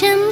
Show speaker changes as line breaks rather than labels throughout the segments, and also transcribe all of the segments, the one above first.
விஷம்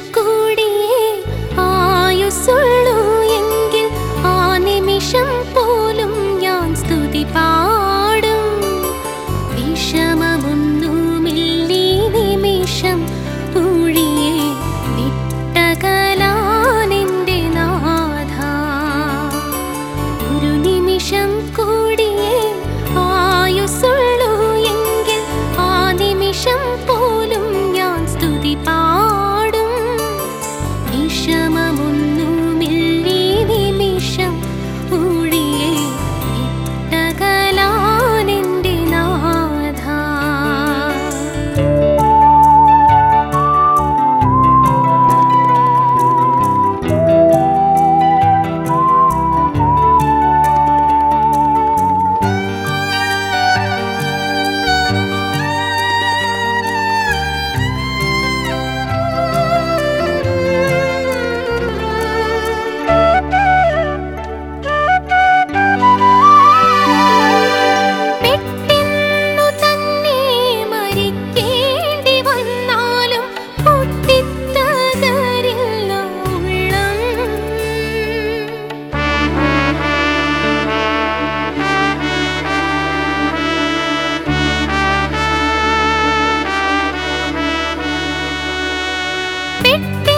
Beep, beep.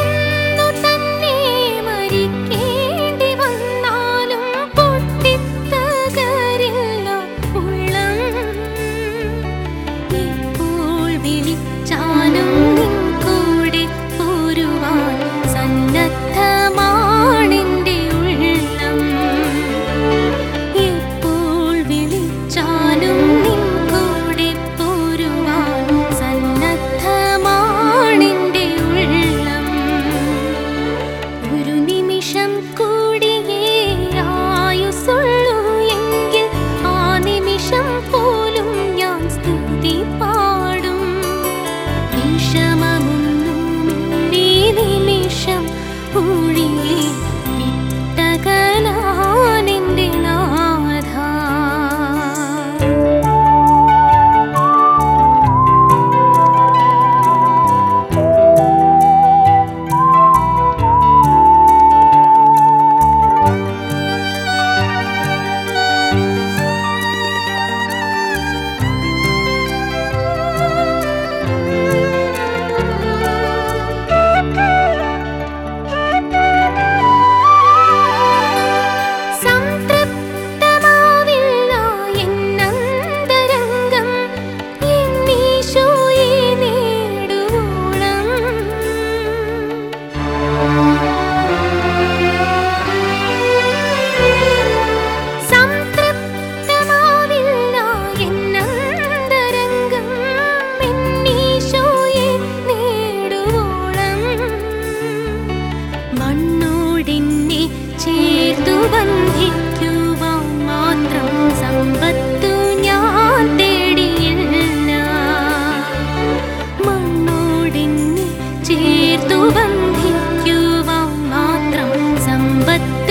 तु बन्धित्युवं मात्रं सम्बद्ध